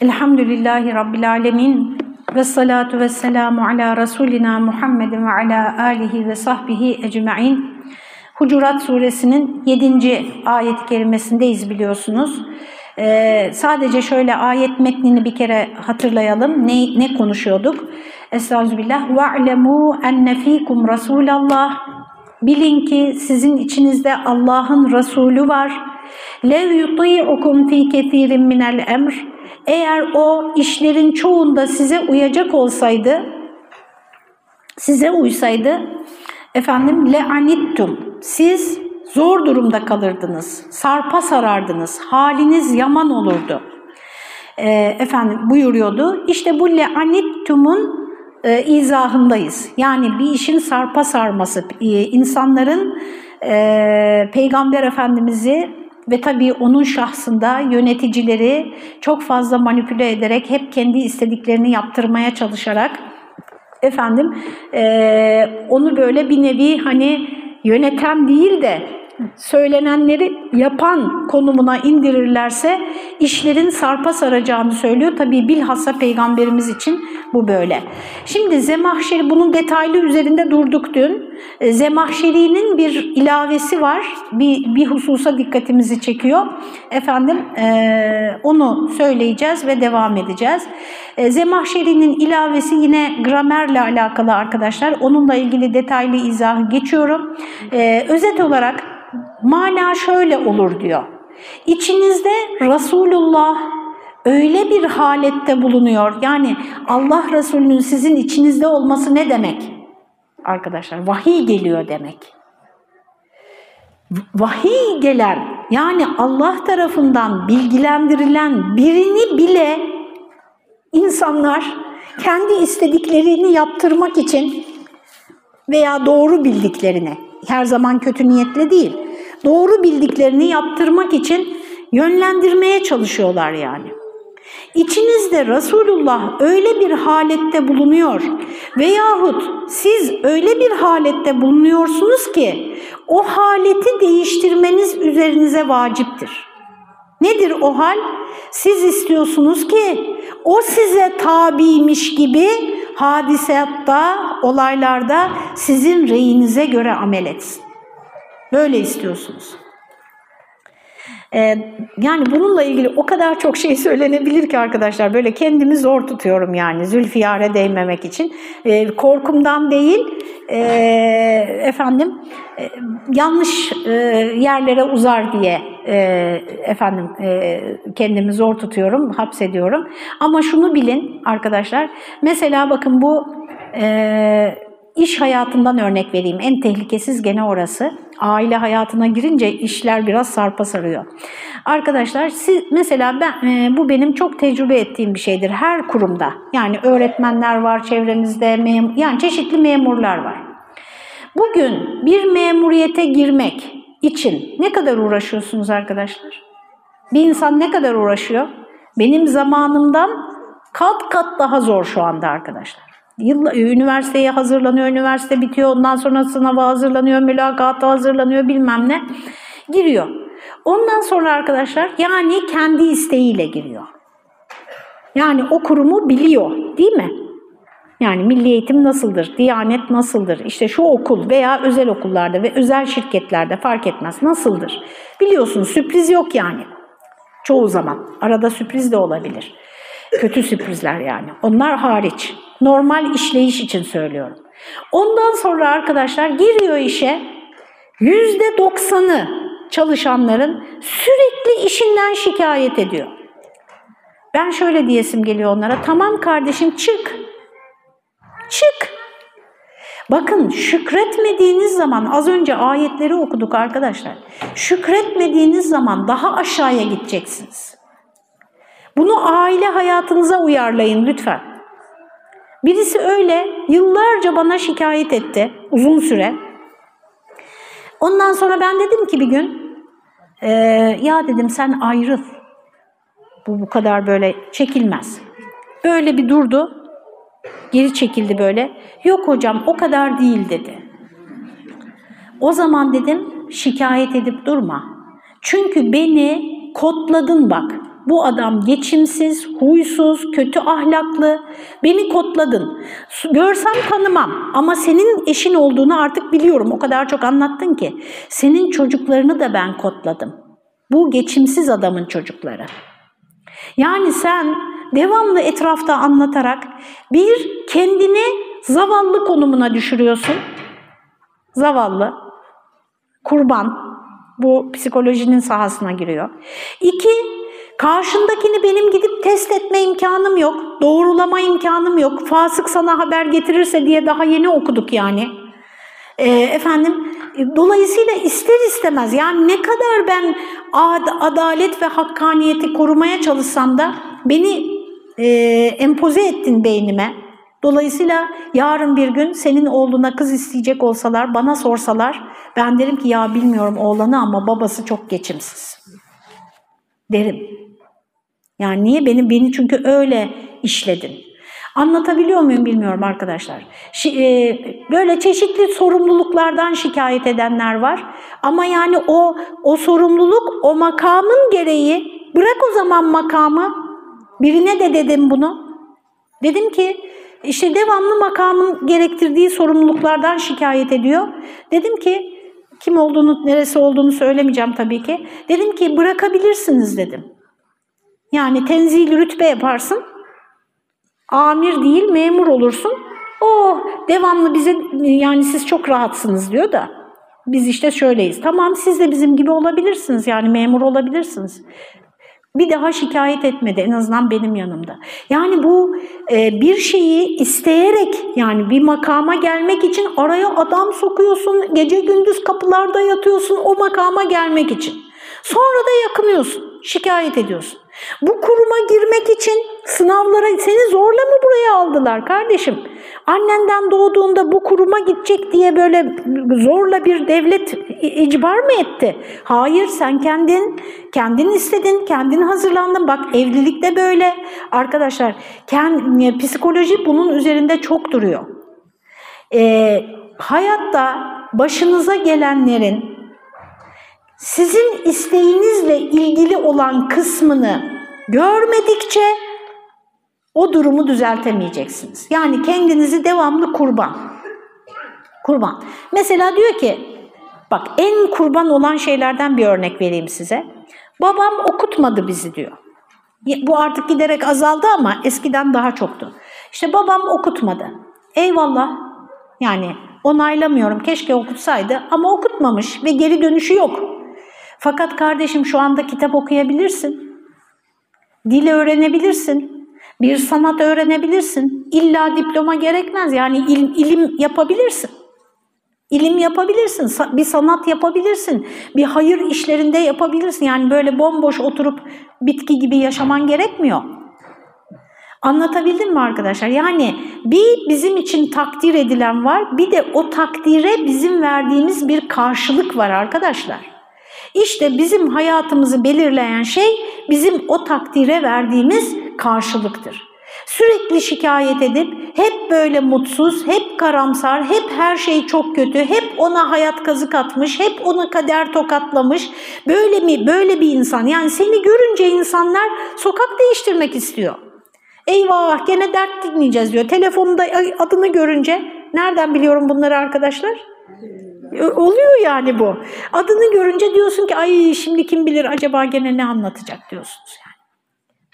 Elhamdülillahi Rabbil Alemin ve salatu ve selamu ala Resulina Muhammedin ve ala alihi ve sahbihi ecma'in. Hucurat suresinin 7. ayet-i kerimesindeyiz biliyorsunuz. Ee, sadece şöyle ayet metnini bir kere hatırlayalım. Ne, ne konuşuyorduk? Estağfirullah. وَعْلَمُوا اَنَّ ف۪يكُمْ رَسُولَ اللّٰهِ Bilin ki sizin içinizde Allah'ın Resulü var. لَوْ يُطِيعُكُمْ ف۪ي كَثِيرٍ مِنَ الْاَمْرِ eğer o işlerin çoğunda size uyacak olsaydı, size uysaydı, efendim le'anittum, siz zor durumda kalırdınız, sarpa sarardınız, haliniz yaman olurdu. E, efendim buyuruyordu. İşte bu le'anittumun e, izahındayız. Yani bir işin sarpa sarması, e, insanların e, Peygamber Efendimiz'i ve tabii onun şahsında yöneticileri çok fazla manipüle ederek hep kendi istediklerini yaptırmaya çalışarak efendim e, onu böyle bir nevi hani yöneten değil de söylenenleri yapan konumuna indirirlerse işlerin sarpa saracağını söylüyor. Tabii bilhassa peygamberimiz için bu böyle. Şimdi Zemahşeri bunun detaylı üzerinde durduk dün. Zemahşeri'nin bir ilavesi var. Bir, bir hususa dikkatimizi çekiyor. Efendim e, onu söyleyeceğiz ve devam edeceğiz. E, Zemahşeri'nin ilavesi yine gramerle alakalı arkadaşlar. Onunla ilgili detaylı izahı geçiyorum. E, özet olarak mana şöyle olur diyor. İçinizde Resulullah öyle bir halette bulunuyor. Yani Allah Resulü'nün sizin içinizde olması ne demek? Arkadaşlar vahiy geliyor demek. Vahiy gelen yani Allah tarafından bilgilendirilen birini bile insanlar kendi istediklerini yaptırmak için veya doğru bildiklerini her zaman kötü niyetle değil, doğru bildiklerini yaptırmak için yönlendirmeye çalışıyorlar yani. İçinizde Resulullah öyle bir halette bulunuyor veyahut siz öyle bir halette bulunuyorsunuz ki o haleti değiştirmeniz üzerinize vaciptir. Nedir o hal? Siz istiyorsunuz ki o size tabiymiş gibi hadisatta, olaylarda sizin reyinize göre amel etsin. Böyle istiyorsunuz. Ee, yani bununla ilgili o kadar çok şey söylenebilir ki arkadaşlar. Böyle kendimi zor tutuyorum yani zülfiyare değmemek için. Ee, korkumdan değil, e, efendim e, yanlış e, yerlere uzar diye e, efendim e, kendimi zor tutuyorum, hapsediyorum. Ama şunu bilin arkadaşlar. Mesela bakın bu e, iş hayatından örnek vereyim. En tehlikesiz gene orası. Aile hayatına girince işler biraz sarpa sarıyor. Arkadaşlar siz mesela ben e, bu benim çok tecrübe ettiğim bir şeydir her kurumda. Yani öğretmenler var çevremizde, mem yani çeşitli memurlar var. Bugün bir memuriyete girmek için ne kadar uğraşıyorsunuz arkadaşlar? Bir insan ne kadar uğraşıyor? Benim zamanımdan kat kat daha zor şu anda arkadaşlar. Yılla, üniversiteye hazırlanıyor, üniversite bitiyor, ondan sonra sınava hazırlanıyor, mülakata hazırlanıyor bilmem ne. Giriyor. Ondan sonra arkadaşlar yani kendi isteğiyle giriyor. Yani o kurumu biliyor değil mi? Yani milli eğitim nasıldır, diyanet nasıldır, işte şu okul veya özel okullarda ve özel şirketlerde fark etmez nasıldır. Biliyorsun sürpriz yok yani çoğu zaman. Arada sürpriz de olabilir. Kötü sürprizler yani. Onlar hariç. Normal işleyiş için söylüyorum. Ondan sonra arkadaşlar giriyor işe yüzde doksanı çalışanların sürekli işinden şikayet ediyor. Ben şöyle diyesim geliyor onlara, tamam kardeşim çık, çık. Bakın şükretmediğiniz zaman, az önce ayetleri okuduk arkadaşlar, şükretmediğiniz zaman daha aşağıya gideceksiniz. Bunu aile hayatınıza uyarlayın lütfen. Birisi öyle yıllarca bana şikayet etti uzun süre. Ondan sonra ben dedim ki bir gün, e, ya dedim sen ayrıl. Bu bu kadar böyle çekilmez. Böyle bir durdu, geri çekildi böyle. Yok hocam o kadar değil dedi. O zaman dedim şikayet edip durma. Çünkü beni kodladın bak. bu adam geçimsiz, huysuz, kötü ahlaklı, beni kodladın. Görsem tanımam ama senin eşin olduğunu artık biliyorum. O kadar çok anlattın ki. Senin çocuklarını da ben kodladım. Bu geçimsiz adamın çocukları. Yani sen devamlı etrafta anlatarak bir kendini zavallı konumuna düşürüyorsun. Zavallı, kurban, bu psikolojinin sahasına giriyor. İki, karşındakini benim gidip test etme imkanım yok, doğrulama imkanım yok, fasık sana haber getirirse diye daha yeni okuduk yani. Ee, efendim, dolayısıyla ister istemez yani ne kadar ben ad adalet ve hakkaniyeti korumaya çalışsam da beni e, empoze ettin beynime. Dolayısıyla yarın bir gün senin oğluna kız isteyecek olsalar, bana sorsalar ben derim ki ya bilmiyorum oğlanı ama babası çok geçimsiz. Derim. Yani niye? Beni, beni çünkü öyle işledin. Anlatabiliyor muyum bilmiyorum arkadaşlar. E, böyle çeşitli sorumluluklardan şikayet edenler var. Ama yani o, o sorumluluk, o makamın gereği, bırak o zaman makamı, Birine de dedim bunu. Dedim ki işte devamlı makamın gerektirdiği sorumluluklardan şikayet ediyor. Dedim ki kim olduğunu, neresi olduğunu söylemeyeceğim tabii ki. Dedim ki bırakabilirsiniz dedim. Yani tenzil rütbe yaparsın. Amir değil memur olursun. Oh devamlı bize yani siz çok rahatsınız diyor da. Biz işte şöyleyiz. Tamam siz de bizim gibi olabilirsiniz yani memur olabilirsiniz. Bir daha şikayet etmedi en azından benim yanımda. Yani bu e, bir şeyi isteyerek yani bir makama gelmek için araya adam sokuyorsun, gece gündüz kapılarda yatıyorsun o makama gelmek için. Sonra da yakınıyorsun, şikayet ediyorsun. Bu kuruma girmek için sınavlara seni zorla mı buraya aldılar kardeşim? Annenden doğduğunda bu kuruma gidecek diye böyle zorla bir devlet icbar mı etti? Hayır sen kendin kendin istedin, kendin hazırlandın. Bak evlilik de böyle. Arkadaşlar kendi, psikoloji bunun üzerinde çok duruyor. Ee, hayatta başınıza gelenlerin sizin isteğinizle ilgili olan kısmını görmedikçe o durumu düzeltemeyeceksiniz. Yani kendinizi devamlı kurban. Kurban. Mesela diyor ki, bak en kurban olan şeylerden bir örnek vereyim size. Babam okutmadı bizi diyor. Bu artık giderek azaldı ama eskiden daha çoktu. İşte babam okutmadı. Eyvallah. Yani onaylamıyorum. Keşke okutsaydı ama okutmamış ve geri dönüşü yok. Fakat kardeşim şu anda kitap okuyabilirsin. Dil öğrenebilirsin. Bir sanat öğrenebilirsin. İlla diploma gerekmez. Yani ilim, ilim yapabilirsin. İlim yapabilirsin, bir sanat yapabilirsin, bir hayır işlerinde yapabilirsin. Yani böyle bomboş oturup bitki gibi yaşaman gerekmiyor. Anlatabildim mi arkadaşlar? Yani bir bizim için takdir edilen var, bir de o takdire bizim verdiğimiz bir karşılık var arkadaşlar. İşte bizim hayatımızı belirleyen şey bizim o takdire verdiğimiz karşılıktır. Sürekli şikayet edip hep böyle mutsuz, hep karamsar, hep her şey çok kötü, hep ona hayat kazık atmış, hep ona kader tokatlamış. Böyle mi? Böyle bir insan. Yani seni görünce insanlar sokak değiştirmek istiyor. Eyvah gene dert dinleyeceğiz diyor. Telefonunda adını görünce nereden biliyorum bunları arkadaşlar? Oluyor yani bu. Adını görünce diyorsun ki ay şimdi kim bilir acaba gene ne anlatacak diyorsunuz yani.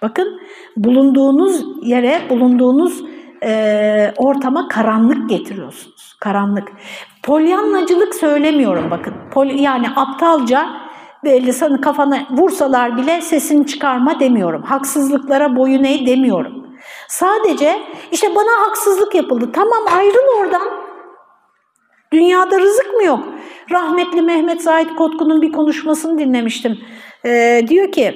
Bakın bulunduğunuz yere, bulunduğunuz e, ortama karanlık getiriyorsunuz. Karanlık. Polyanlacılık söylemiyorum bakın. Pol, yani aptalca belli sana kafana vursalar bile sesini çıkarma demiyorum. Haksızlıklara boyun eğ demiyorum. Sadece işte bana haksızlık yapıldı. Tamam ayrıl oradan. Dünyada rızık mı yok? Rahmetli Mehmet Zahit Kotku'nun bir konuşmasını dinlemiştim. Ee, diyor ki,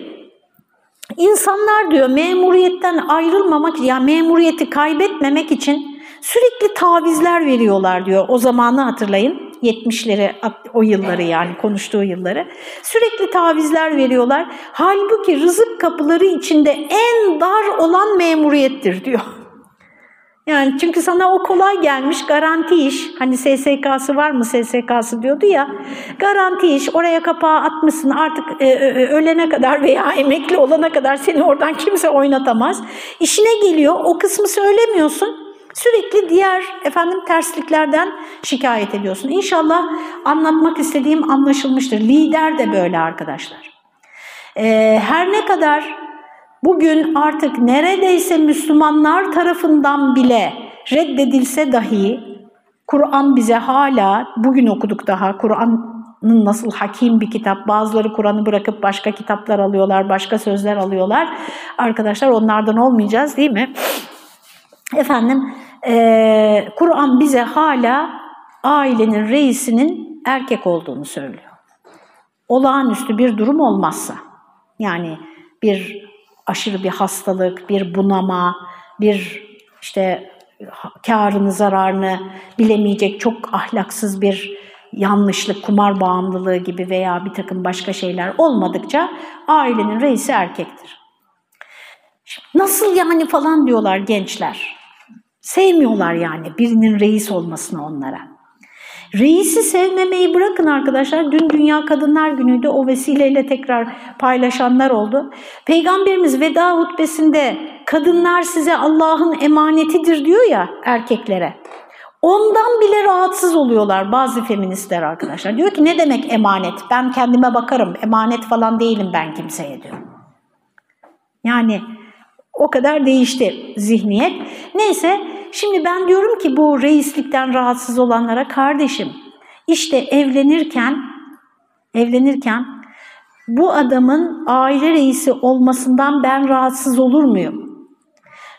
insanlar diyor memuriyetten ayrılmamak, yani memuriyeti kaybetmemek için sürekli tavizler veriyorlar diyor. O zamanı hatırlayın. 70'leri o yılları yani konuştuğu yılları sürekli tavizler veriyorlar. Halbuki rızık kapıları içinde en dar olan memuriyettir diyor. Yani çünkü sana o kolay gelmiş garanti iş. Hani SSK'sı var mı SSK'sı diyordu ya. Garanti iş oraya kapağı atmışsın artık e, e, ölene kadar veya emekli olana kadar seni oradan kimse oynatamaz. İşine geliyor o kısmı söylemiyorsun. Sürekli diğer efendim tersliklerden şikayet ediyorsun. İnşallah anlatmak istediğim anlaşılmıştır. Lider de böyle arkadaşlar. Ee, her ne kadar bugün artık neredeyse Müslümanlar tarafından bile reddedilse dahi Kur'an bize hala, bugün okuduk daha, Kur'an'ın nasıl hakim bir kitap, bazıları Kur'an'ı bırakıp başka kitaplar alıyorlar, başka sözler alıyorlar. Arkadaşlar onlardan olmayacağız değil mi? Efendim, e, Kur'an bize hala ailenin reisinin erkek olduğunu söylüyor. Olağanüstü bir durum olmazsa, yani bir aşırı bir hastalık, bir bunama, bir işte karını zararını bilemeyecek çok ahlaksız bir yanlışlık, kumar bağımlılığı gibi veya bir takım başka şeyler olmadıkça ailenin reisi erkektir. Nasıl yani falan diyorlar gençler. Sevmiyorlar yani birinin reis olmasını onlara. Reisi sevmemeyi bırakın arkadaşlar. Dün Dünya Kadınlar Günü'ydü. O vesileyle tekrar paylaşanlar oldu. Peygamberimiz veda hutbesinde kadınlar size Allah'ın emanetidir diyor ya erkeklere. Ondan bile rahatsız oluyorlar bazı feministler arkadaşlar. Diyor ki ne demek emanet? Ben kendime bakarım. Emanet falan değilim ben kimseye diyor. Yani o kadar değişti zihniyet. Neyse şimdi ben diyorum ki bu reislikten rahatsız olanlara kardeşim işte evlenirken evlenirken bu adamın aile reisi olmasından ben rahatsız olur muyum?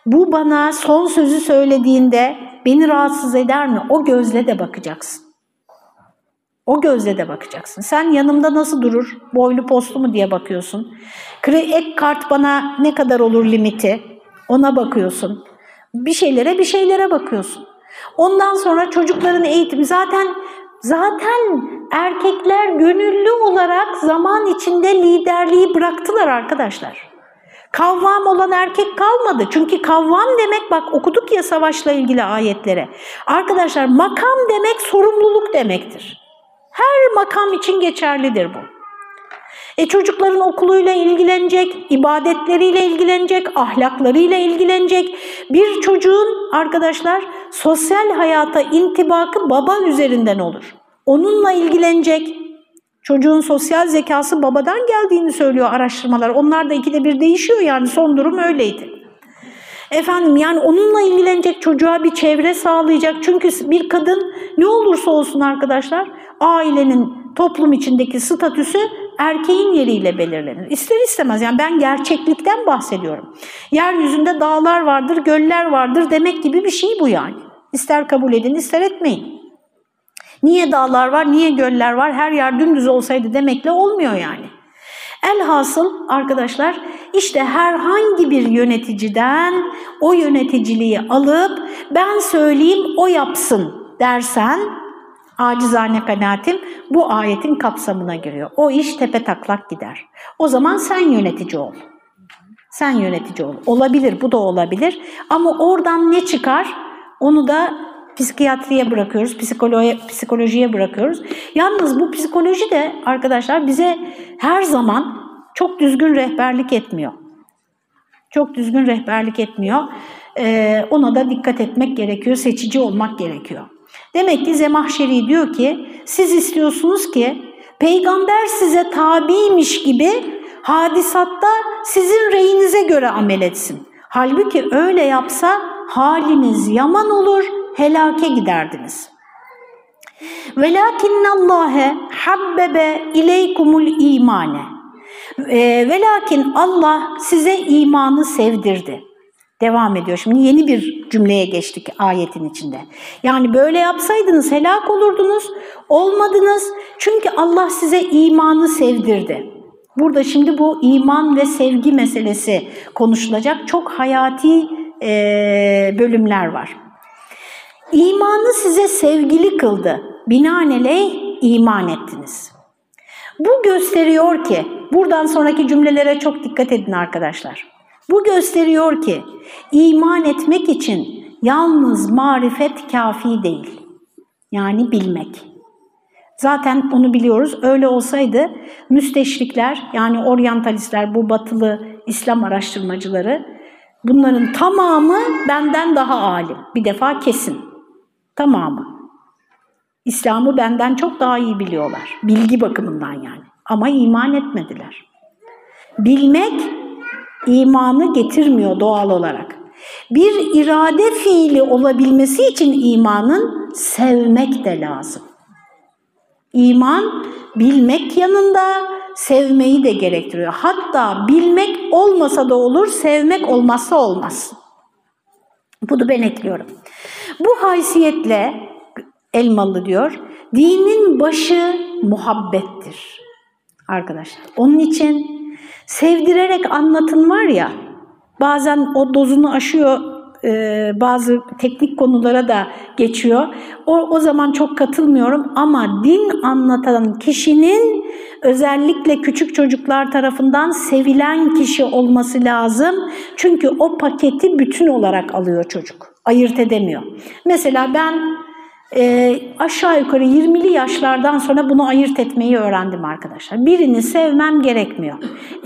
Bu bana son sözü söylediğinde beni rahatsız eder mi? O gözle de bakacaksın. O gözle de bakacaksın. Sen yanımda nasıl durur, boylu postlu mu diye bakıyorsun. Ek kart bana ne kadar olur limiti, ona bakıyorsun. Bir şeylere bir şeylere bakıyorsun. Ondan sonra çocukların eğitimi zaten zaten erkekler gönüllü olarak zaman içinde liderliği bıraktılar arkadaşlar. Kavvam olan erkek kalmadı. Çünkü kavvam demek bak okuduk ya savaşla ilgili ayetlere. Arkadaşlar makam demek sorumluluk demektir. Her makam için geçerlidir bu. E çocukların okuluyla ilgilenecek, ibadetleriyle ilgilenecek, ahlaklarıyla ilgilenecek. Bir çocuğun arkadaşlar sosyal hayata intibakı baba üzerinden olur. Onunla ilgilenecek. Çocuğun sosyal zekası babadan geldiğini söylüyor araştırmalar. Onlar da ikide bir değişiyor yani son durum öyleydi. Efendim yani onunla ilgilenecek çocuğa bir çevre sağlayacak. Çünkü bir kadın ne olursa olsun arkadaşlar ailenin toplum içindeki statüsü erkeğin yeriyle belirlenir. İster istemez yani ben gerçeklikten bahsediyorum. Yeryüzünde dağlar vardır, göller vardır demek gibi bir şey bu yani. İster kabul edin, ister etmeyin. Niye dağlar var, niye göller var, her yer dümdüz olsaydı demekle olmuyor yani. Elhasıl arkadaşlar işte herhangi bir yöneticiden o yöneticiliği alıp ben söyleyeyim o yapsın dersen acizane kanaatim bu ayetin kapsamına giriyor. O iş tepe taklak gider. O zaman sen yönetici ol. Sen yönetici ol. Olabilir, bu da olabilir. Ama oradan ne çıkar? Onu da psikiyatriye bırakıyoruz, psikolojiye, psikolojiye bırakıyoruz. Yalnız bu psikoloji de arkadaşlar bize her zaman çok düzgün rehberlik etmiyor. Çok düzgün rehberlik etmiyor. Ee, ona da dikkat etmek gerekiyor, seçici olmak gerekiyor. Demek ki Zemahşeri diyor ki siz istiyorsunuz ki peygamber size tabiymiş gibi hadisatta sizin reyinize göre amel etsin. Halbuki öyle yapsa haliniz yaman olur, helake giderdiniz. Velakinnallâhe habbebe ileykumul imane. Velakin Allah size imanı sevdirdi. Devam ediyor. Şimdi yeni bir cümleye geçtik ayetin içinde. Yani böyle yapsaydınız helak olurdunuz, olmadınız. Çünkü Allah size imanı sevdirdi. Burada şimdi bu iman ve sevgi meselesi konuşulacak. Çok hayati e, bölümler var. İmanı size sevgili kıldı. Binaenaleyh iman ettiniz. Bu gösteriyor ki, buradan sonraki cümlelere çok dikkat edin arkadaşlar. Bu gösteriyor ki iman etmek için yalnız marifet kafi değil. Yani bilmek. Zaten onu biliyoruz. Öyle olsaydı müsteşrikler yani oryantalistler bu batılı İslam araştırmacıları bunların tamamı benden daha alim. Bir defa kesin. Tamamı. İslam'ı benden çok daha iyi biliyorlar. Bilgi bakımından yani. Ama iman etmediler. Bilmek imanı getirmiyor doğal olarak. Bir irade fiili olabilmesi için imanın sevmek de lazım. İman bilmek yanında sevmeyi de gerektiriyor. Hatta bilmek olmasa da olur, sevmek olmazsa olmaz. Bunu ben ekliyorum. Bu haysiyetle Elmalı diyor, dinin başı muhabbettir arkadaşlar. Onun için sevdirerek anlatın var ya, bazen o dozunu aşıyor, e, bazı teknik konulara da geçiyor. O, o zaman çok katılmıyorum ama din anlatan kişinin özellikle küçük çocuklar tarafından sevilen kişi olması lazım. Çünkü o paketi bütün olarak alıyor çocuk. Ayırt edemiyor. Mesela ben e, aşağı yukarı 20'li yaşlardan sonra bunu ayırt etmeyi öğrendim arkadaşlar. Birini sevmem gerekmiyor.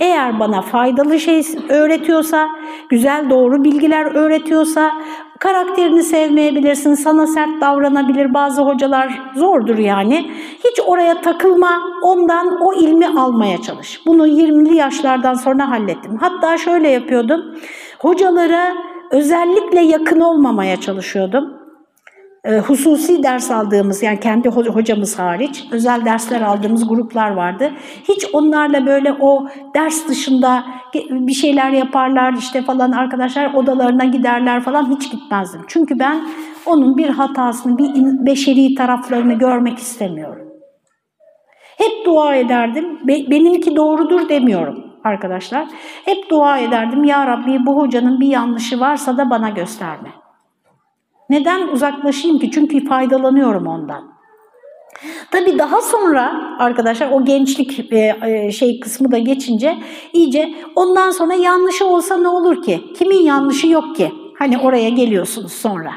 Eğer bana faydalı şey öğretiyorsa, güzel doğru bilgiler öğretiyorsa, karakterini sevmeyebilirsin, sana sert davranabilir, bazı hocalar zordur yani. Hiç oraya takılma, ondan o ilmi almaya çalış. Bunu 20'li yaşlardan sonra hallettim. Hatta şöyle yapıyordum, hocalara özellikle yakın olmamaya çalışıyordum e, hususi ders aldığımız yani kendi hocamız hariç özel dersler aldığımız gruplar vardı. Hiç onlarla böyle o ders dışında bir şeyler yaparlar işte falan arkadaşlar odalarına giderler falan hiç gitmezdim. Çünkü ben onun bir hatasını, bir beşeri taraflarını görmek istemiyorum. Hep dua ederdim. benimki doğrudur demiyorum arkadaşlar. Hep dua ederdim. Ya Rabbi bu hocanın bir yanlışı varsa da bana gösterme. Neden uzaklaşayım ki? Çünkü faydalanıyorum ondan. Tabii daha sonra arkadaşlar o gençlik e, e, şey kısmı da geçince iyice ondan sonra yanlışı olsa ne olur ki? Kimin yanlışı yok ki? Hani oraya geliyorsunuz sonra.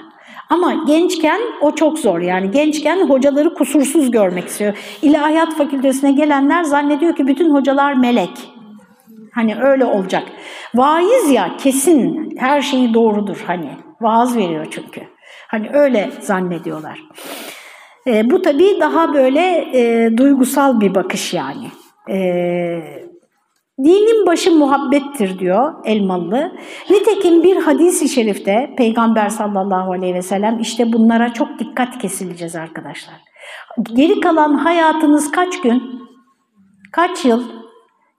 Ama gençken o çok zor yani gençken hocaları kusursuz görmek istiyor. İlahiyat fakültesine gelenler zannediyor ki bütün hocalar melek. Hani öyle olacak. Vaiz ya kesin her şeyi doğrudur hani. Vaaz veriyor çünkü. Hani öyle zannediyorlar. E, bu tabii daha böyle e, duygusal bir bakış yani. E, dinin başı muhabbettir diyor Elmalı. Nitekim bir hadis-i şerifte Peygamber sallallahu aleyhi ve sellem işte bunlara çok dikkat kesileceğiz arkadaşlar. Geri kalan hayatınız kaç gün? Kaç yıl?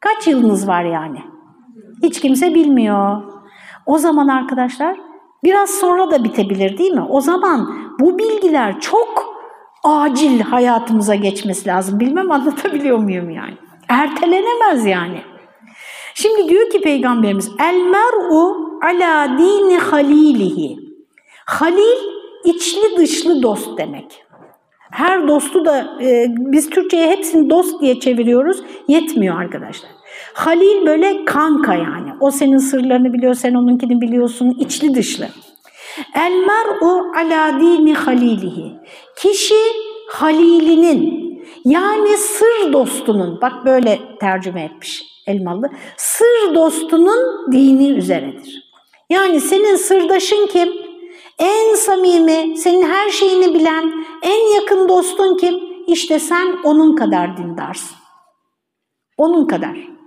Kaç yılınız var yani? Hiç kimse bilmiyor. O zaman arkadaşlar Biraz sonra da bitebilir değil mi? O zaman bu bilgiler çok acil hayatımıza geçmesi lazım. Bilmem anlatabiliyor muyum yani? Ertelenemez yani. Şimdi diyor ki Peygamberimiz el mer'u ala dini halilihi. Halil içli dışlı dost demek. Her dostu da e, biz Türkçe'ye hepsini dost diye çeviriyoruz. Yetmiyor arkadaşlar. Halil böyle kanka yani. O senin sırlarını biliyor, sen onunkini biliyorsun. içli dışlı. El mer'u ala dini halilihi. Kişi halilinin yani sır dostunun, bak böyle tercüme etmiş Elmalı, sır dostunun dini üzeredir. Yani senin sırdaşın kim? En samimi, senin her şeyini bilen, en yakın dostun kim? İşte sen onun kadar dindarsın. Onun kadar.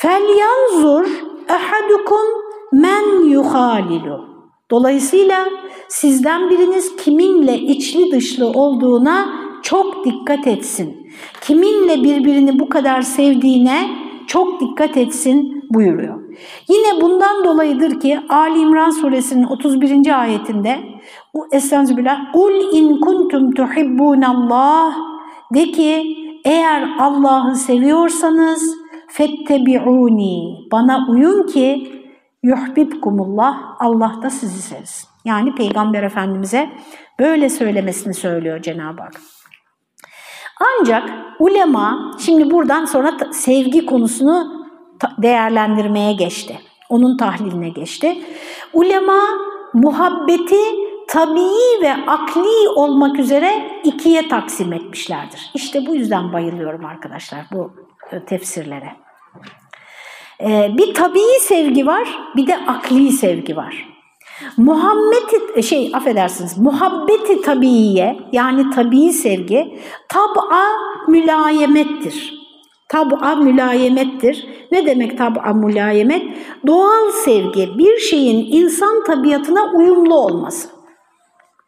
فَلْيَنْظُرْ اَحَدُكُمْ men yuhalilu. Dolayısıyla sizden biriniz kiminle içli dışlı olduğuna çok dikkat etsin. Kiminle birbirini bu kadar sevdiğine çok dikkat etsin buyuruyor. Yine bundan dolayıdır ki Ali İmran suresinin 31. ayetinde Estağfirullah Kul in kuntum tuhibbunallah de ki eğer Allah'ı seviyorsanız fettebi'uni bana uyun ki yuhbibkumullah Allah da sizi sevsin. Yani Peygamber Efendimiz'e böyle söylemesini söylüyor Cenab-ı Hak. Ancak ulema şimdi buradan sonra sevgi konusunu değerlendirmeye geçti. Onun tahliline geçti. Ulema muhabbeti tabii ve akli olmak üzere ikiye taksim etmişlerdir. İşte bu yüzden bayılıyorum arkadaşlar bu e, tefsirlere. Ee, bir tabii sevgi var, bir de akli sevgi var. Muhammeti şey affedersiniz muhabbeti tabiiye yani tabii sevgi tab'a mülayemettir. Tab'a mülayemettir. Ne demek tab'a mülayemet? Doğal sevgi bir şeyin insan tabiatına uyumlu olması.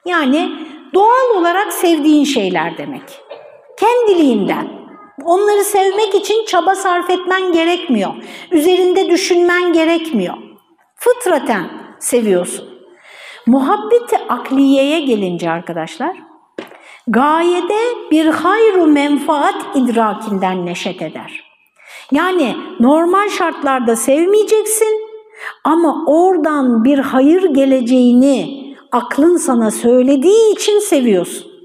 Yani doğal olarak sevdiğin şeyler demek. Kendiliğinden. Onları sevmek için çaba sarf etmen gerekmiyor. Üzerinde düşünmen gerekmiyor. Fıtraten seviyorsun. Muhabbeti akliyeye gelince arkadaşlar, gayede bir hayru menfaat idrakinden neşet eder. Yani normal şartlarda sevmeyeceksin ama oradan bir hayır geleceğini aklın sana söylediği için seviyorsun.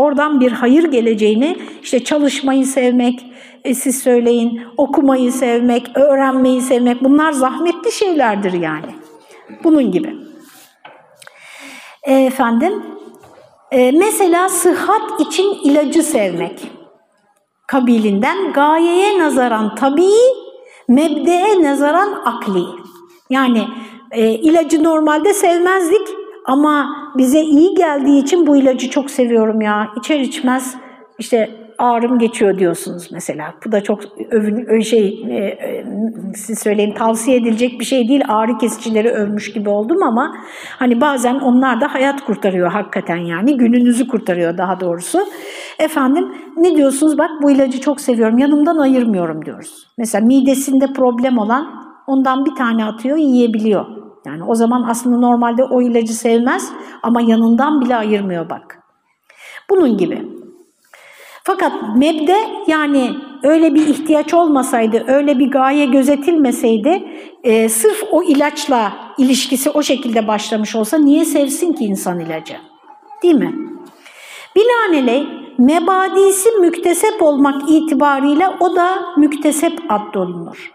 Oradan bir hayır geleceğini, işte çalışmayı sevmek, e, siz söyleyin, okumayı sevmek, öğrenmeyi sevmek bunlar zahmetli şeylerdir yani. Bunun gibi. E, efendim, e, mesela sıhhat için ilacı sevmek kabilinden gayeye nazaran tabii, mebdeye nazaran akli. Yani e, ilacı normalde sevmezdik ama bize iyi geldiği için bu ilacı çok seviyorum ya. İçer içmez işte ağrım geçiyor diyorsunuz mesela. Bu da çok övün, şey, e, e, siz söyleyin tavsiye edilecek bir şey değil. Ağrı kesicileri övmüş gibi oldum ama hani bazen onlar da hayat kurtarıyor hakikaten yani. Gününüzü kurtarıyor daha doğrusu. Efendim ne diyorsunuz? Bak bu ilacı çok seviyorum. Yanımdan ayırmıyorum diyoruz. Mesela midesinde problem olan ondan bir tane atıyor yiyebiliyor. Yani o zaman aslında normalde o ilacı sevmez ama yanından bile ayırmıyor bak. Bunun gibi. Fakat mebde yani öyle bir ihtiyaç olmasaydı, öyle bir gaye gözetilmeseydi, e, sırf o ilaçla ilişkisi o şekilde başlamış olsa niye sevsin ki insan ilacı? Değil mi? Binaenaleyh mebadisi müktesep olmak itibariyle o da müktesep addolunur.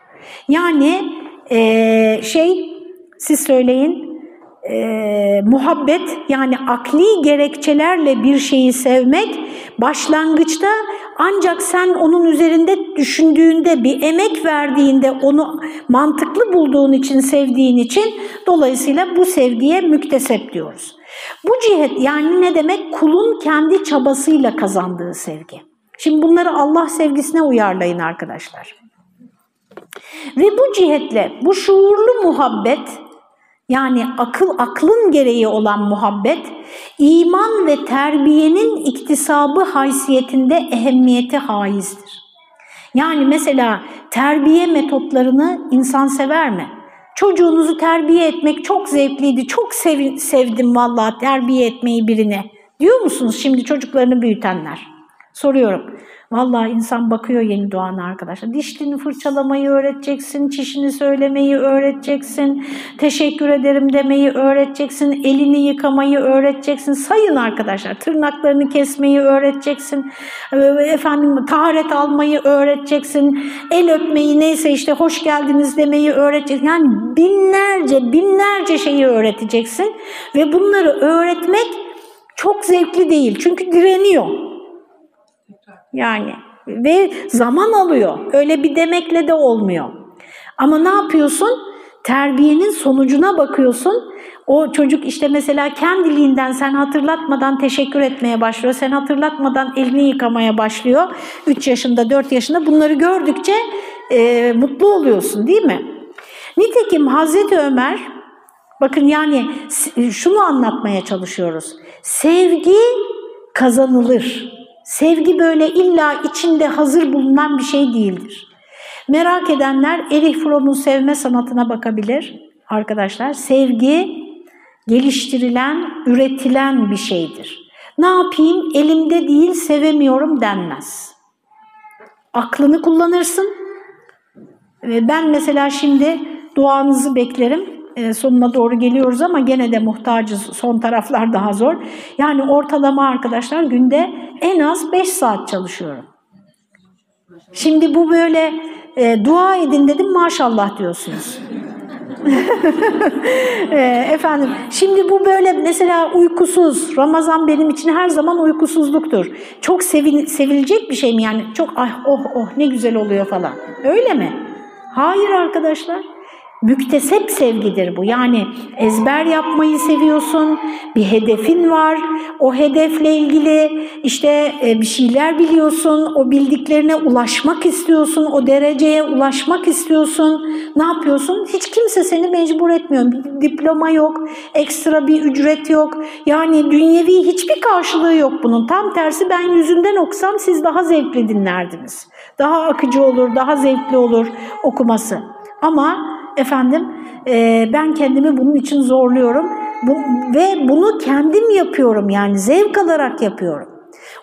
Yani e, şey siz söyleyin e, muhabbet yani akli gerekçelerle bir şeyi sevmek başlangıçta ancak sen onun üzerinde düşündüğünde bir emek verdiğinde onu mantıklı bulduğun için sevdiğin için dolayısıyla bu sevgiye müktesep diyoruz. Bu cihet yani ne demek? Kulun kendi çabasıyla kazandığı sevgi. Şimdi bunları Allah sevgisine uyarlayın arkadaşlar. Ve bu cihetle bu şuurlu muhabbet yani akıl aklın gereği olan muhabbet iman ve terbiyenin iktisabı haysiyetinde ehemmiyeti haizdir. Yani mesela terbiye metotlarını insan sever mi? Çocuğunuzu terbiye etmek çok zevkliydi, çok sev sevdim vallahi terbiye etmeyi birine. Diyor musunuz şimdi çocuklarını büyütenler? Soruyorum. Vallahi insan bakıyor yeni doğan arkadaşlar. Dişini fırçalamayı öğreteceksin, çişini söylemeyi öğreteceksin, teşekkür ederim demeyi öğreteceksin, elini yıkamayı öğreteceksin. Sayın arkadaşlar, tırnaklarını kesmeyi öğreteceksin, ee, efendim taharet almayı öğreteceksin, el öpmeyi neyse işte hoş geldiniz demeyi öğreteceksin. Yani binlerce, binlerce şeyi öğreteceksin ve bunları öğretmek çok zevkli değil çünkü direniyor. Yani ve zaman alıyor. Öyle bir demekle de olmuyor. Ama ne yapıyorsun? Terbiyenin sonucuna bakıyorsun. O çocuk işte mesela kendiliğinden sen hatırlatmadan teşekkür etmeye başlıyor. Sen hatırlatmadan elini yıkamaya başlıyor. 3 yaşında, 4 yaşında bunları gördükçe e, mutlu oluyorsun değil mi? Nitekim Hazreti Ömer, bakın yani şunu anlatmaya çalışıyoruz. Sevgi kazanılır. Sevgi böyle illa içinde hazır bulunan bir şey değildir. Merak edenler Erich Fromm'un sevme sanatına bakabilir arkadaşlar. Sevgi geliştirilen, üretilen bir şeydir. Ne yapayım elimde değil sevemiyorum denmez. Aklını kullanırsın. Ben mesela şimdi duanızı beklerim. E, sonuna doğru geliyoruz ama gene de muhtacız. Son taraflar daha zor. Yani ortalama arkadaşlar günde en az 5 saat çalışıyorum. Şimdi bu böyle e, dua edin dedim maşallah diyorsunuz. e, efendim, şimdi bu böyle mesela uykusuz, Ramazan benim için her zaman uykusuzluktur. Çok sevil, sevilecek bir şey mi yani? Çok ah oh oh ne güzel oluyor falan. Öyle mi? Hayır arkadaşlar. Müktesep sevgidir bu. Yani ezber yapmayı seviyorsun, bir hedefin var, o hedefle ilgili işte e, bir şeyler biliyorsun, o bildiklerine ulaşmak istiyorsun, o dereceye ulaşmak istiyorsun. Ne yapıyorsun? Hiç kimse seni mecbur etmiyor. Bir diploma yok, ekstra bir ücret yok. Yani dünyevi hiçbir karşılığı yok bunun. Tam tersi ben yüzünden okusam siz daha zevkli dinlerdiniz. Daha akıcı olur, daha zevkli olur okuması. Ama efendim e, ben kendimi bunun için zorluyorum Bu, ve bunu kendim yapıyorum yani zevk alarak yapıyorum.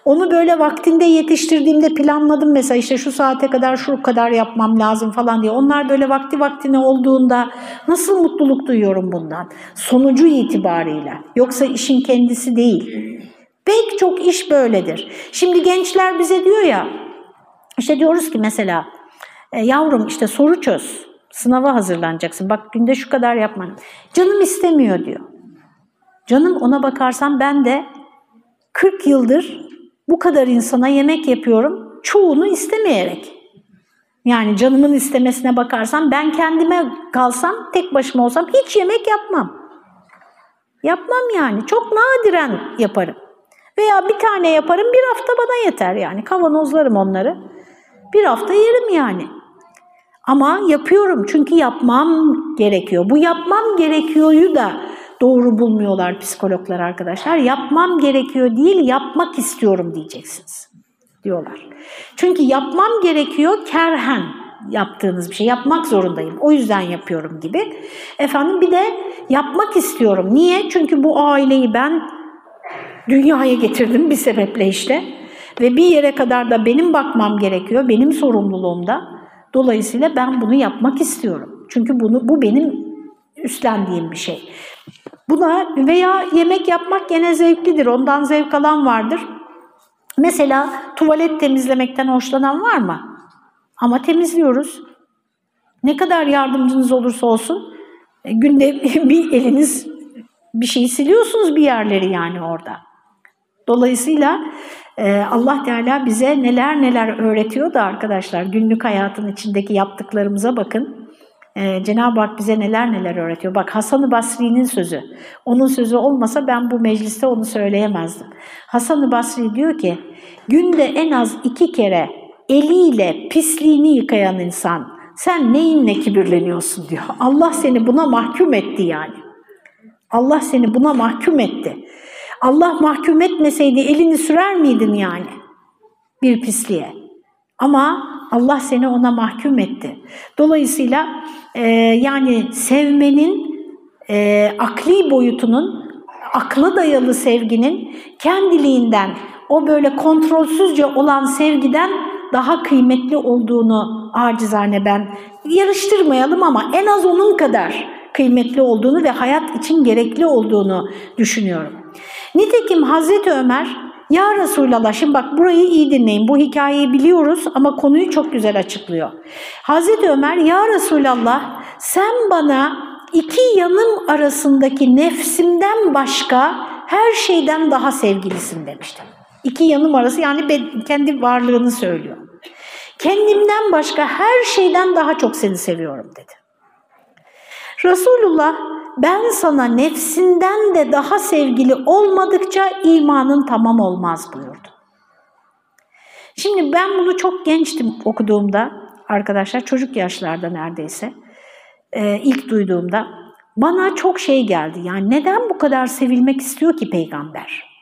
Onu böyle vaktinde yetiştirdiğimde planladım mesela işte şu saate kadar şu kadar yapmam lazım falan diye. Onlar böyle vakti vaktine olduğunda nasıl mutluluk duyuyorum bundan? Sonucu itibarıyla. Yoksa işin kendisi değil. Pek çok iş böyledir. Şimdi gençler bize diyor ya, işte diyoruz ki mesela e, yavrum işte soru çöz. Sınava hazırlanacaksın. Bak günde şu kadar yapman. Canım istemiyor diyor. Canım ona bakarsan ben de 40 yıldır bu kadar insana yemek yapıyorum. Çoğunu istemeyerek. Yani canımın istemesine bakarsam ben kendime kalsam, tek başıma olsam hiç yemek yapmam. Yapmam yani. Çok nadiren yaparım. Veya bir tane yaparım bir hafta bana yeter yani. Kavanozlarım onları. Bir hafta yerim yani. Ama yapıyorum çünkü yapmam gerekiyor. Bu yapmam gerekiyoryu da doğru bulmuyorlar psikologlar arkadaşlar. Yapmam gerekiyor değil, yapmak istiyorum diyeceksiniz diyorlar. Çünkü yapmam gerekiyor kerhen yaptığınız bir şey. Yapmak zorundayım. O yüzden yapıyorum gibi. Efendim bir de yapmak istiyorum. Niye? Çünkü bu aileyi ben dünyaya getirdim bir sebeple işte. Ve bir yere kadar da benim bakmam gerekiyor. Benim sorumluluğumda. Dolayısıyla ben bunu yapmak istiyorum. Çünkü bunu bu benim üstlendiğim bir şey. Buna veya yemek yapmak gene zevklidir. Ondan zevk alan vardır. Mesela tuvalet temizlemekten hoşlanan var mı? Ama temizliyoruz. Ne kadar yardımcınız olursa olsun e, günde bir eliniz bir şeyi siliyorsunuz bir yerleri yani orada. Dolayısıyla Allah Teala bize neler neler öğretiyor da arkadaşlar günlük hayatın içindeki yaptıklarımıza bakın. Ee, Cenab-ı Hak bize neler neler öğretiyor. Bak Hasan-ı Basri'nin sözü. Onun sözü olmasa ben bu mecliste onu söyleyemezdim. Hasan-ı Basri diyor ki günde en az iki kere eliyle pisliğini yıkayan insan sen neyinle kibirleniyorsun diyor. Allah seni buna mahkum etti yani. Allah seni buna mahkum etti. Allah mahkum etmeseydi elini sürer miydin yani bir pisliğe? Ama Allah seni ona mahkum etti. Dolayısıyla e, yani sevmenin e, akli boyutunun, akla dayalı sevginin kendiliğinden, o böyle kontrolsüzce olan sevgiden daha kıymetli olduğunu acizane ben yarıştırmayalım ama en az onun kadar kıymetli olduğunu ve hayat için gerekli olduğunu düşünüyorum. Nitekim Hazreti Ömer, ya Resulallah, şimdi bak burayı iyi dinleyin, bu hikayeyi biliyoruz ama konuyu çok güzel açıklıyor. Hazreti Ömer, ya Resulallah sen bana iki yanım arasındaki nefsimden başka her şeyden daha sevgilisin demişti. İki yanım arası yani kendi varlığını söylüyor. Kendimden başka her şeyden daha çok seni seviyorum dedi. Resulullah ben sana nefsinden de daha sevgili olmadıkça imanın tamam olmaz buyurdu. Şimdi ben bunu çok gençtim okuduğumda arkadaşlar çocuk yaşlarda neredeyse e, ilk duyduğumda bana çok şey geldi. Yani neden bu kadar sevilmek istiyor ki peygamber?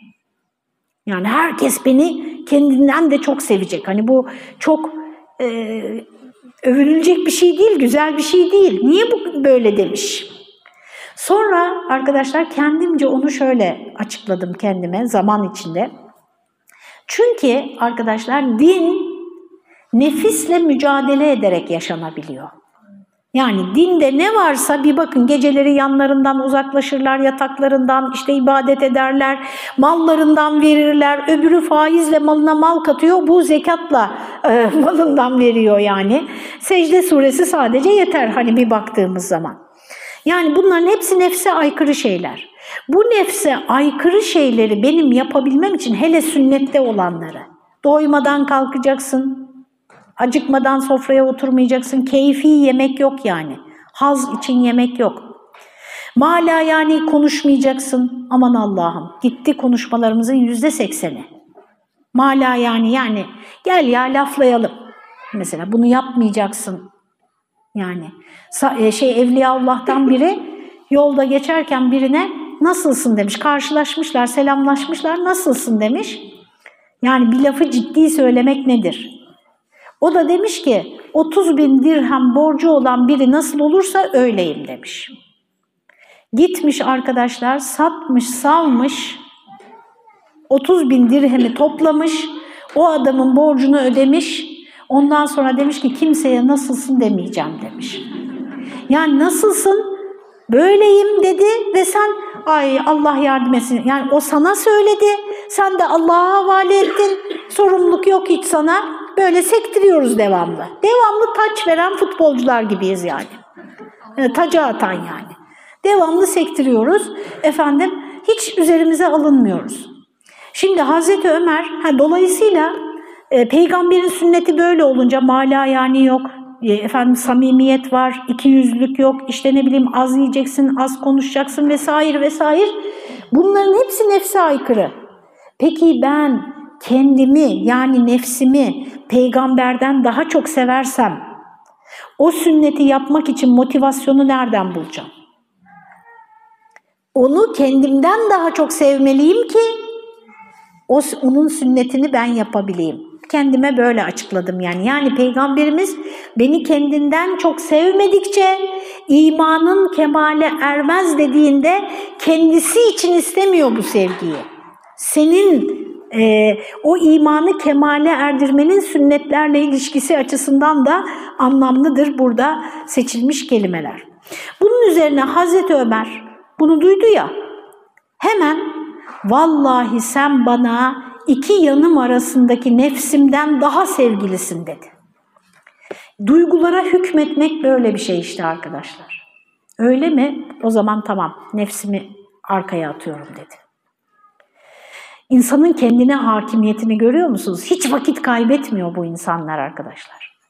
Yani herkes beni kendinden de çok sevecek. Hani bu çok e, övünülecek bir şey değil, güzel bir şey değil. Niye bu böyle demiş? Sonra arkadaşlar kendimce onu şöyle açıkladım kendime zaman içinde. Çünkü arkadaşlar din nefisle mücadele ederek yaşanabiliyor. Yani dinde ne varsa bir bakın geceleri yanlarından uzaklaşırlar, yataklarından işte ibadet ederler, mallarından verirler, öbürü faizle malına mal katıyor, bu zekatla e, malından veriyor yani. Secde suresi sadece yeter hani bir baktığımız zaman. Yani bunların hepsi nefse aykırı şeyler. Bu nefse aykırı şeyleri benim yapabilmem için hele sünnette olanları, doymadan kalkacaksın, acıkmadan sofraya oturmayacaksın, keyfi yemek yok yani. Haz için yemek yok. Mala yani konuşmayacaksın. Aman Allah'ım gitti konuşmalarımızın yüzde sekseni. Mala yani yani gel ya laflayalım. Mesela bunu yapmayacaksın. Yani e, şey Evliya Allah'tan biri yolda geçerken birine nasılsın demiş. Karşılaşmışlar, selamlaşmışlar. Nasılsın demiş. Yani bir lafı ciddi söylemek nedir? O da demiş ki 30 bin dirhem borcu olan biri nasıl olursa öyleyim demiş. Gitmiş arkadaşlar satmış salmış 30 bin dirhemi toplamış o adamın borcunu ödemiş ondan sonra demiş ki kimseye nasılsın demeyeceğim demiş. Yani nasılsın böyleyim dedi ve sen ay Allah yardım etsin yani o sana söyledi sen de Allah'a havale ettin sorumluluk yok hiç sana böyle sektiriyoruz devamlı. Devamlı taç veren futbolcular gibiyiz yani. yani taca atan yani. Devamlı sektiriyoruz. Efendim hiç üzerimize alınmıyoruz. Şimdi Hazreti Ömer, ha, dolayısıyla e, peygamberin sünneti böyle olunca mala yani yok, e, efendim samimiyet var, iki yüzlük yok, işte ne bileyim az yiyeceksin, az konuşacaksın vesaire vesaire. Bunların hepsi nefse aykırı. Peki ben kendimi yani nefsimi peygamberden daha çok seversem o sünneti yapmak için motivasyonu nereden bulacağım? Onu kendimden daha çok sevmeliyim ki o, onun sünnetini ben yapabileyim. Kendime böyle açıkladım yani. Yani Peygamberimiz beni kendinden çok sevmedikçe imanın kemale ermez dediğinde kendisi için istemiyor bu sevgiyi. Senin e, o imanı kemale erdirmenin sünnetlerle ilişkisi açısından da anlamlıdır burada seçilmiş kelimeler. Bunun üzerine Hazreti Ömer bunu duydu ya, hemen vallahi sen bana iki yanım arasındaki nefsimden daha sevgilisin dedi. Duygulara hükmetmek böyle bir şey işte arkadaşlar. Öyle mi? O zaman tamam nefsimi arkaya atıyorum dedi. İnsanın kendine hakimiyetini görüyor musunuz? Hiç vakit kaybetmiyor bu insanlar arkadaşlar.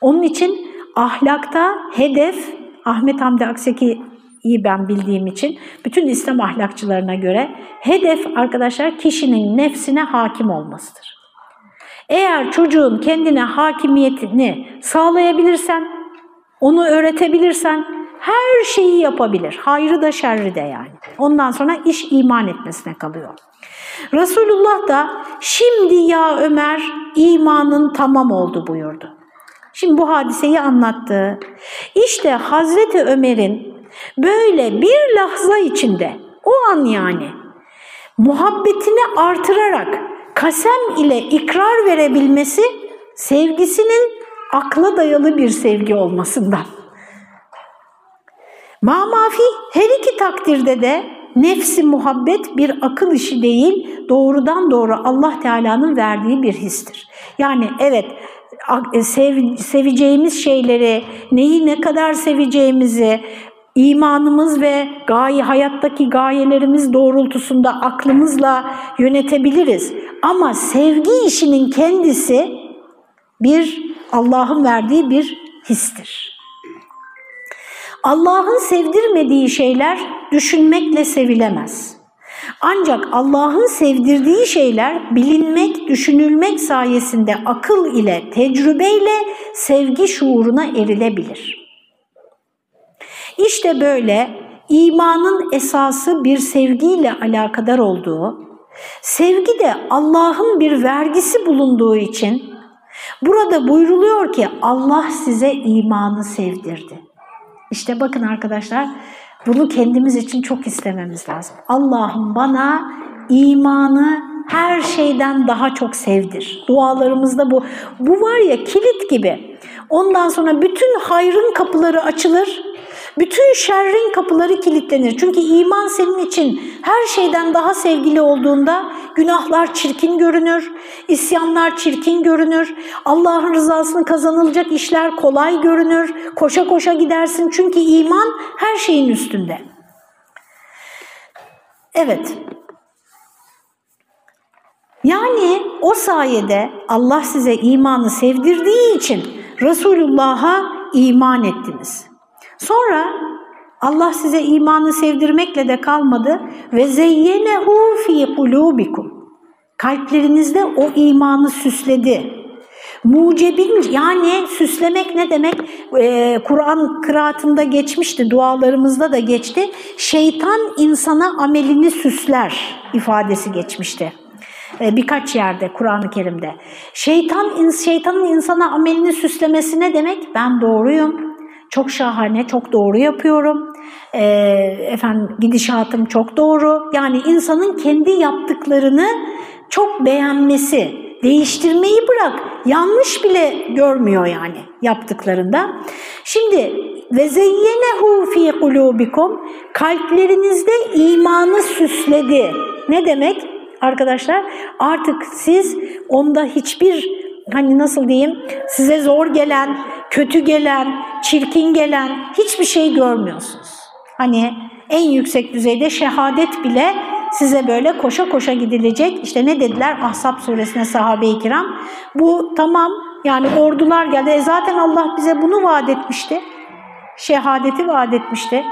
Onun için ahlakta hedef, Ahmet Hamdi Akseki iyi ben bildiğim için bütün İslam ahlakçılarına göre hedef arkadaşlar kişinin nefsine hakim olmasıdır. Eğer çocuğun kendine hakimiyetini sağlayabilirsen, onu öğretebilirsen her şeyi yapabilir. Hayrı da şerri de yani. Ondan sonra iş iman etmesine kalıyor. Resulullah da şimdi ya Ömer imanın tamam oldu buyurdu. Şimdi bu hadiseyi anlattı. İşte Hazreti Ömer'in böyle bir lahza içinde o an yani muhabbetini artırarak kasem ile ikrar verebilmesi sevgisinin akla dayalı bir sevgi olmasından. Mamafi her iki takdirde de nefsi muhabbet bir akıl işi değil, doğrudan doğru Allah Teala'nın verdiği bir histir. Yani evet sev, seveceğimiz şeyleri, neyi ne kadar seveceğimizi, imanımız ve gaye, hayattaki gayelerimiz doğrultusunda aklımızla yönetebiliriz. Ama sevgi işinin kendisi bir Allah'ın verdiği bir histir. Allah'ın sevdirmediği şeyler düşünmekle sevilemez. Ancak Allah'ın sevdirdiği şeyler bilinmek, düşünülmek sayesinde akıl ile, tecrübeyle sevgi şuuruna erilebilir. İşte böyle imanın esası bir sevgiyle alakadar olduğu, sevgi de Allah'ın bir vergisi bulunduğu için burada buyruluyor ki Allah size imanı sevdirdi. İşte bakın arkadaşlar bunu kendimiz için çok istememiz lazım. Allah'ım bana imanı her şeyden daha çok sevdir. Dualarımızda bu. Bu var ya kilit gibi. Ondan sonra bütün hayrın kapıları açılır Bütün şerrin kapıları kilitlenir. Çünkü iman senin için her şeyden daha sevgili olduğunda günahlar çirkin görünür, isyanlar çirkin görünür, Allah'ın rızasını kazanılacak işler kolay görünür, koşa koşa gidersin. Çünkü iman her şeyin üstünde. Evet, yani o sayede Allah size imanı sevdirdiği için Resulullah'a iman ettiniz. Sonra Allah size imanı sevdirmekle de kalmadı ve zeyyenehu fi kulubikum. Kalplerinizde o imanı süsledi. Mucebin yani süslemek ne demek? Ee, Kur'an kıraatında geçmişti, dualarımızda da geçti. Şeytan insana amelini süsler ifadesi geçmişti. Ee, birkaç yerde Kur'an-ı Kerim'de. Şeytan, şeytanın insana amelini süslemesi ne demek? Ben doğruyum, çok şahane, çok doğru yapıyorum, e, efendim gidişatım çok doğru. Yani insanın kendi yaptıklarını çok beğenmesi, değiştirmeyi bırak, yanlış bile görmüyor yani yaptıklarında. Şimdi ve zeyyenehu fi kulubikum kalplerinizde imanı süsledi. Ne demek? arkadaşlar artık siz onda hiçbir hani nasıl diyeyim size zor gelen, kötü gelen, çirkin gelen hiçbir şey görmüyorsunuz. Hani en yüksek düzeyde şehadet bile size böyle koşa koşa gidilecek. İşte ne dediler Ahzab suresine sahabe-i kiram? Bu tamam yani ordular geldi. E zaten Allah bize bunu vaat etmişti. Şehadeti vaat etmişti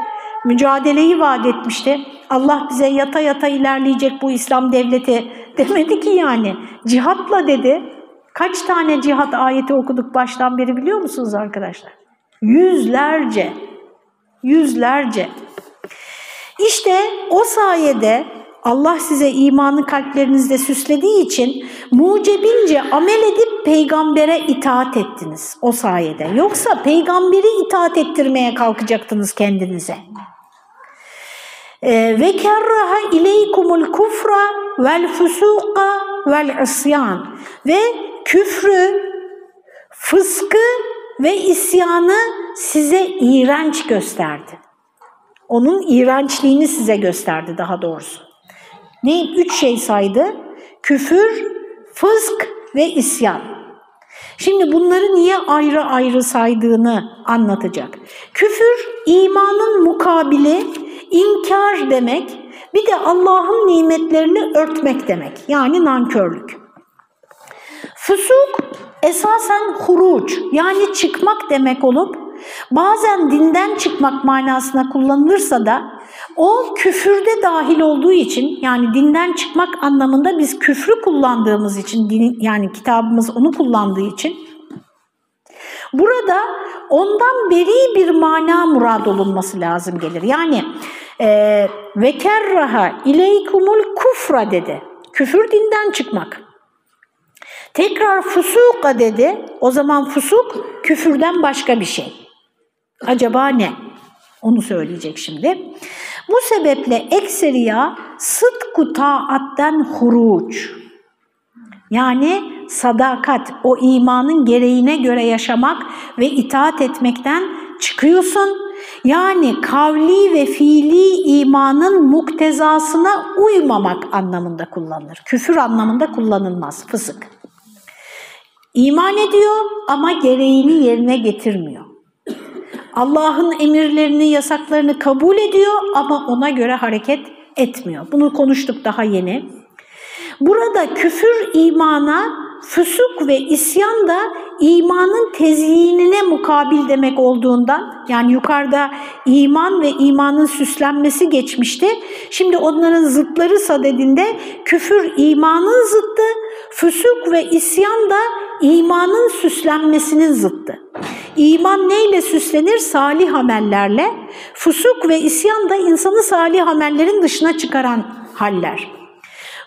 mücadeleyi vaat etmişti. Allah bize yata yata ilerleyecek bu İslam devleti demedi ki yani. Cihatla dedi. Kaç tane cihat ayeti okuduk baştan beri biliyor musunuz arkadaşlar? Yüzlerce. Yüzlerce. İşte o sayede Allah size imanı kalplerinizde süslediği için mucebince amel edip peygambere itaat ettiniz o sayede. Yoksa peygamberi itaat ettirmeye kalkacaktınız kendinize. Ee, ve kerraha ileykumul kufra vel fusuqa vel isyan ve küfrü, fıskı ve isyanı size iğrenç gösterdi. Onun iğrençliğini size gösterdi daha doğrusu. Ne? Üç şey saydı. Küfür, fısk ve isyan. Şimdi bunları niye ayrı ayrı saydığını anlatacak. Küfür, imanın mukabili, inkar demek, bir de Allah'ın nimetlerini örtmek demek. Yani nankörlük. Fusuk esasen huruç yani çıkmak demek olup bazen dinden çıkmak manasına kullanılırsa da o küfürde dahil olduğu için yani dinden çıkmak anlamında biz küfrü kullandığımız için din, yani kitabımız onu kullandığı için burada ondan beri bir mana murad olunması lazım gelir. Yani e, ve kerraha ileykumul kufra dedi. Küfür dinden çıkmak. Tekrar fusuka dedi. O zaman fusuk küfürden başka bir şey. Acaba ne? Onu söyleyecek şimdi. Bu sebeple ekseriya sıdku taatten huruç. Yani sadakat, o imanın gereğine göre yaşamak ve itaat etmekten çıkıyorsun. Yani kavli ve fiili imanın muktezasına uymamak anlamında kullanılır. Küfür anlamında kullanılmaz, fısık. İman ediyor ama gereğini yerine getirmiyor. Allah'ın emirlerini, yasaklarını kabul ediyor ama ona göre hareket etmiyor. Bunu konuştuk daha yeni. Burada küfür imana, füsuk ve isyan da imanın tezyinine mukabil demek olduğundan, yani yukarıda iman ve imanın süslenmesi geçmişti. Şimdi onların zıtları sadedinde küfür imanın zıttı, füsuk ve isyan da imanın süslenmesinin zıttı. İman neyle süslenir? Salih amellerle. Fusuk ve isyan da insanı salih amellerin dışına çıkaran haller.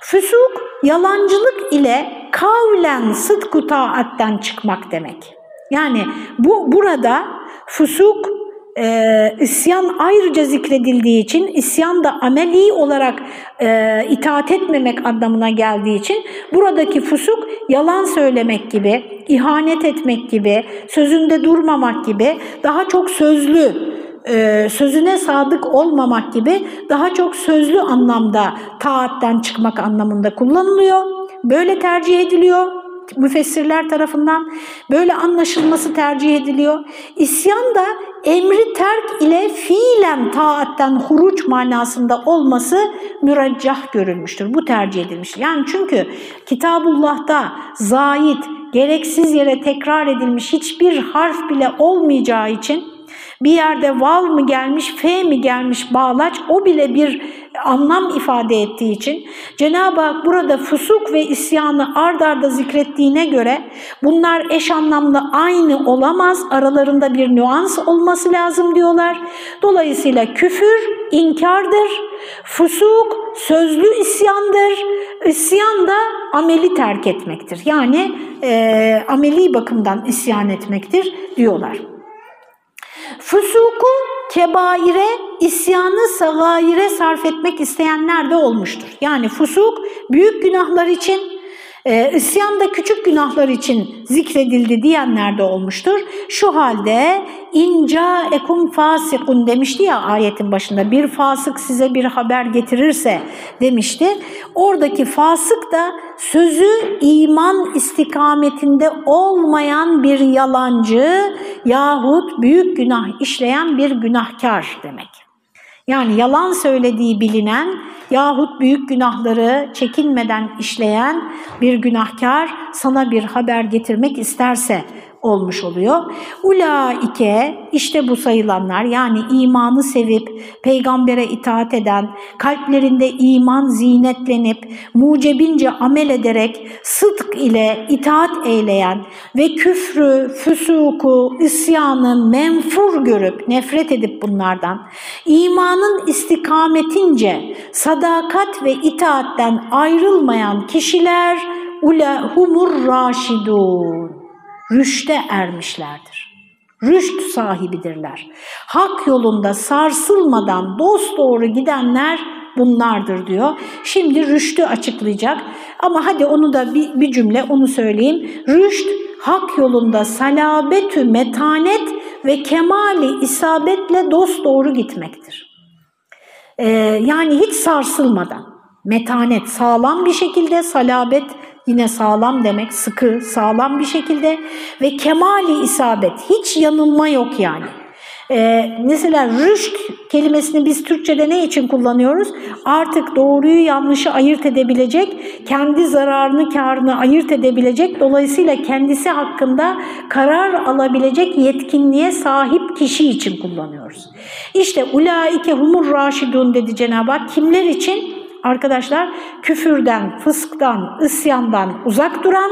Füsuk, yalancılık ile kavlen sıdku taatten çıkmak demek. Yani bu burada fusuk, e, isyan ayrıca zikredildiği için, isyan da ameli olarak e, itaat etmemek anlamına geldiği için buradaki fusuk yalan söylemek gibi, ihanet etmek gibi, sözünde durmamak gibi daha çok sözlü e, sözüne sadık olmamak gibi daha çok sözlü anlamda taatten çıkmak anlamında kullanılıyor. Böyle tercih ediliyor müfessirler tarafından böyle anlaşılması tercih ediliyor. İsyan da emri terk ile fiilen taatten huruç manasında olması müreccah görülmüştür. Bu tercih edilmiş. Yani çünkü Kitabullah'ta zayit, gereksiz yere tekrar edilmiş hiçbir harf bile olmayacağı için bir yerde vav mı gelmiş, fe mi gelmiş bağlaç o bile bir anlam ifade ettiği için Cenab-ı Hak burada fusuk ve isyanı ard arda zikrettiğine göre bunlar eş anlamlı aynı olamaz. Aralarında bir nüans olması lazım diyorlar. Dolayısıyla küfür inkardır, fusuk sözlü isyandır, isyan da ameli terk etmektir. Yani e, ameli bakımdan isyan etmektir diyorlar. Fusuku kebaire, isyanı sagaire sarf etmek isteyenler de olmuştur. Yani fusuk büyük günahlar için, e, isyan da küçük günahlar için zikredildi diyenler de olmuştur. Şu halde inca ekum fasikun demişti ya ayetin başında bir fasık size bir haber getirirse demişti. Oradaki fasık da sözü iman istikametinde olmayan bir yalancı yahut büyük günah işleyen bir günahkar demek. Yani yalan söylediği bilinen yahut büyük günahları çekinmeden işleyen bir günahkar sana bir haber getirmek isterse olmuş oluyor. Ulaike işte bu sayılanlar yani imanı sevip peygambere itaat eden, kalplerinde iman zinetlenip mucebince amel ederek sıdk ile itaat eyleyen ve küfrü, füsuku, isyanı menfur görüp nefret edip bunlardan imanın istikametince sadakat ve itaatten ayrılmayan kişiler ulahumur raşidun rüşte ermişlerdir. Rüşt sahibidirler. Hak yolunda sarsılmadan dost doğru gidenler bunlardır diyor. Şimdi rüştü açıklayacak ama hadi onu da bir, bir cümle onu söyleyeyim. Rüşt hak yolunda salabetü metanet ve kemali isabetle dost doğru gitmektir. Ee, yani hiç sarsılmadan, metanet sağlam bir şekilde, salabet yine sağlam demek, sıkı, sağlam bir şekilde ve kemali isabet, hiç yanılma yok yani. Ee, mesela rüşt kelimesini biz Türkçe'de ne için kullanıyoruz? Artık doğruyu yanlışı ayırt edebilecek, kendi zararını karını ayırt edebilecek, dolayısıyla kendisi hakkında karar alabilecek yetkinliğe sahip kişi için kullanıyoruz. İşte ulaike humur raşidun dedi Cenab-ı Hak. Kimler için? Arkadaşlar küfürden, fısktan, isyandan uzak duran,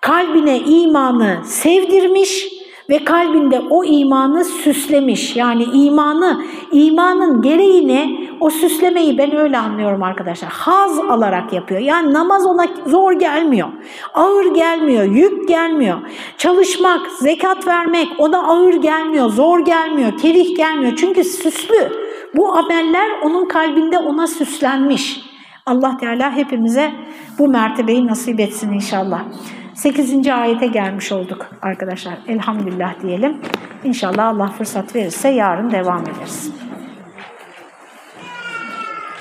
kalbine imanı sevdirmiş ve kalbinde o imanı süslemiş. Yani imanı, imanın gereğini, o süslemeyi ben öyle anlıyorum arkadaşlar. Haz alarak yapıyor. Yani namaz ona zor gelmiyor. Ağır gelmiyor, yük gelmiyor. Çalışmak, zekat vermek ona ağır gelmiyor, zor gelmiyor, kerih gelmiyor. Çünkü süslü. Bu ameller onun kalbinde ona süslenmiş. Allah Teala hepimize bu mertebeyi nasip etsin inşallah. 8. ayete gelmiş olduk arkadaşlar. Elhamdülillah diyelim. İnşallah Allah fırsat verirse yarın devam ederiz.